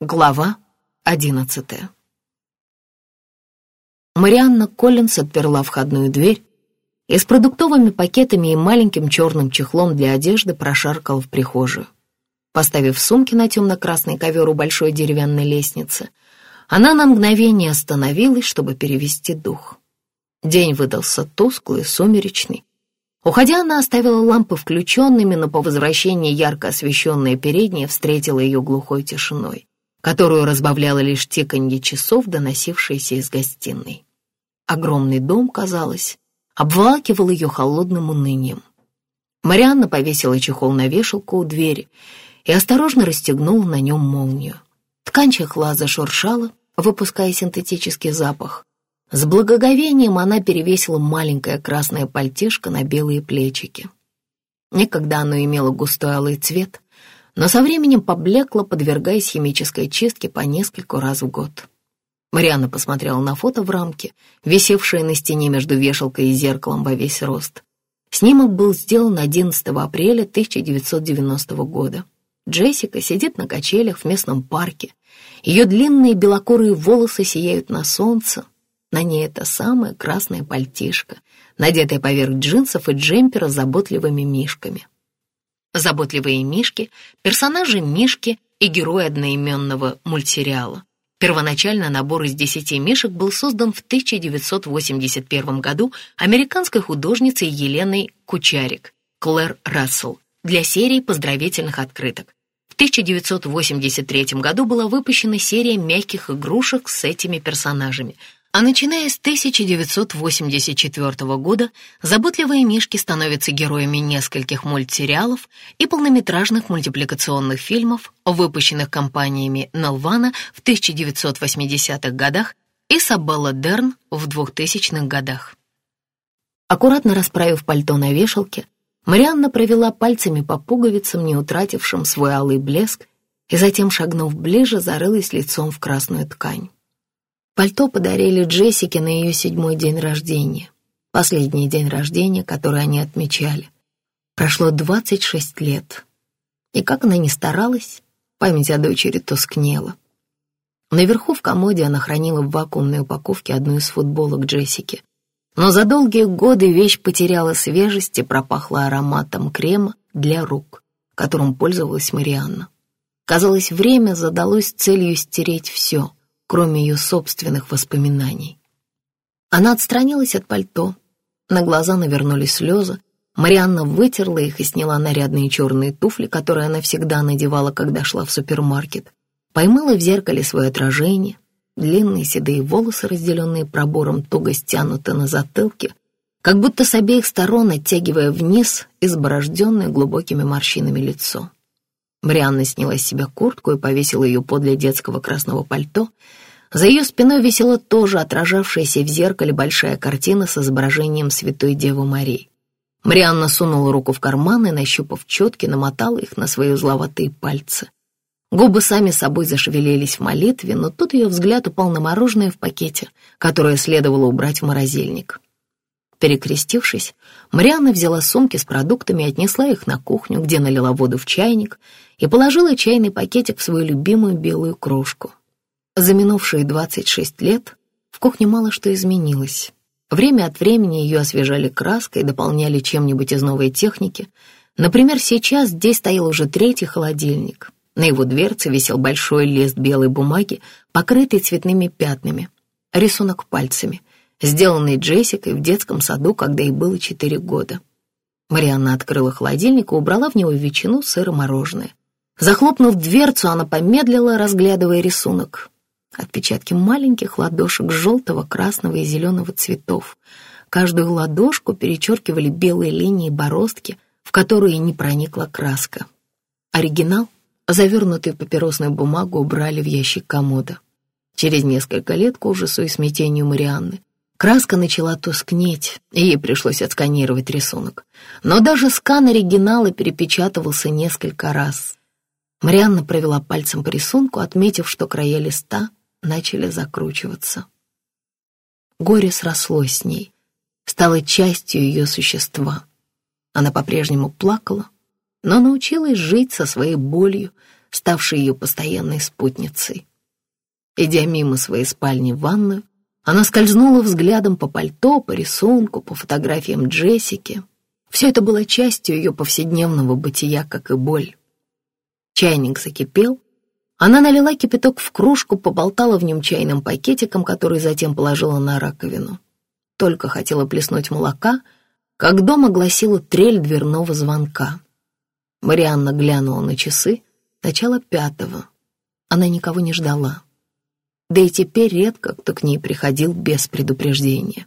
Глава одиннадцатая Марианна Коллинс отперла входную дверь и с продуктовыми пакетами и маленьким черным чехлом для одежды прошаркала в прихожую. Поставив сумки на темно-красный ковер у большой деревянной лестницы, она на мгновение остановилась, чтобы перевести дух. День выдался тусклый, сумеречный. Уходя, она оставила лампы включенными, но по возвращении ярко освещенная передняя встретила ее глухой тишиной которую разбавляло лишь тиканье часов, доносившееся из гостиной. Огромный дом, казалось, обволакивал ее холодным унынием. Марианна повесила чехол на вешалку у двери и осторожно расстегнула на нем молнию. Ткань чехла зашуршала, выпуская синтетический запах. С благоговением она перевесила маленькое красное пальтишко на белые плечики. Некогда оно имело густой алый цвет, но со временем поблекла, подвергаясь химической чистке по нескольку раз в год. Марианна посмотрела на фото в рамке, висевшее на стене между вешалкой и зеркалом во весь рост. Снимок был сделан 11 апреля 1990 года. Джессика сидит на качелях в местном парке. Ее длинные белокурые волосы сияют на солнце. На ней это самая красная пальтишка, надетая поверх джинсов и джемпера с заботливыми мишками. Заботливые мишки, персонажи Мишки и герои одноименного мультсериала. Первоначально набор из десяти мишек был создан в 1981 году американской художницей Еленой Кучарик, Клэр Рассел, для серии поздравительных открыток. В 1983 году была выпущена серия мягких игрушек с этими персонажами – а начиная с 1984 года заботливые мишки становятся героями нескольких мультсериалов и полнометражных мультипликационных фильмов, выпущенных компаниями Nelvana в 1980-х годах и Сабелла Дерн в 2000-х годах. Аккуратно расправив пальто на вешалке, Марианна провела пальцами по пуговицам, не утратившим свой алый блеск, и затем, шагнув ближе, зарылась лицом в красную ткань. Пальто подарили Джессике на ее седьмой день рождения. Последний день рождения, который они отмечали. Прошло 26 лет. И как она ни старалась, память о дочери тускнела. Наверху в комоде она хранила в вакуумной упаковке одну из футболок Джессики. Но за долгие годы вещь потеряла свежесть и пропахла ароматом крема для рук, которым пользовалась Марианна. Казалось, время задалось целью стереть все — кроме ее собственных воспоминаний. Она отстранилась от пальто, на глаза навернулись слезы, Марианна вытерла их и сняла нарядные черные туфли, которые она всегда надевала, когда шла в супермаркет. Поймала в зеркале свое отражение, длинные седые волосы, разделенные пробором, туго стянуты на затылке, как будто с обеих сторон оттягивая вниз изборожденное глубокими морщинами лицо. Марианна сняла с себя куртку и повесила ее подле детского красного пальто. За ее спиной висела тоже отражавшаяся в зеркале большая картина с изображением Святой Девы Марии. Марианна сунула руку в карман и, нащупав четки, намотала их на свои узловатые пальцы. Губы сами собой зашевелились в молитве, но тут ее взгляд упал на мороженое в пакете, которое следовало убрать в морозильник. Перекрестившись, Марианна взяла сумки с продуктами отнесла их на кухню, где налила воду в чайник и положила чайный пакетик в свою любимую белую кружку. За минувшие 26 лет в кухне мало что изменилось. Время от времени ее освежали краской дополняли чем-нибудь из новой техники. Например, сейчас здесь стоял уже третий холодильник. На его дверце висел большой лист белой бумаги, покрытый цветными пятнами. Рисунок пальцами — сделанный Джессикой в детском саду, когда ей было четыре года. Марианна открыла холодильник и убрала в него ветчину, сыр и мороженое. Захлопнув дверцу, она помедлила, разглядывая рисунок. Отпечатки маленьких ладошек желтого, красного и зеленого цветов. Каждую ладошку перечеркивали белые линии бороздки, в которые не проникла краска. Оригинал, завернутый в папиросную бумагу, убрали в ящик комода. Через несколько лет к ужасу и смятению Марианны Краска начала тускнеть, и ей пришлось отсканировать рисунок. Но даже скан оригинала перепечатывался несколько раз. Марианна провела пальцем по рисунку, отметив, что края листа начали закручиваться. Горе срослось с ней, стало частью ее существа. Она по-прежнему плакала, но научилась жить со своей болью, ставшей ее постоянной спутницей. Идя мимо своей спальни в ванную, она скользнула взглядом по пальто, по рисунку, по фотографиям Джессики. Все это было частью ее повседневного бытия, как и боль. Чайник закипел. Она налила кипяток в кружку, поболтала в нем чайным пакетиком, который затем положила на раковину. Только хотела плеснуть молока, как дома гласила трель дверного звонка. Марианна глянула на часы, начало пятого. Она никого не ждала. Да и теперь редко кто к ней приходил без предупреждения.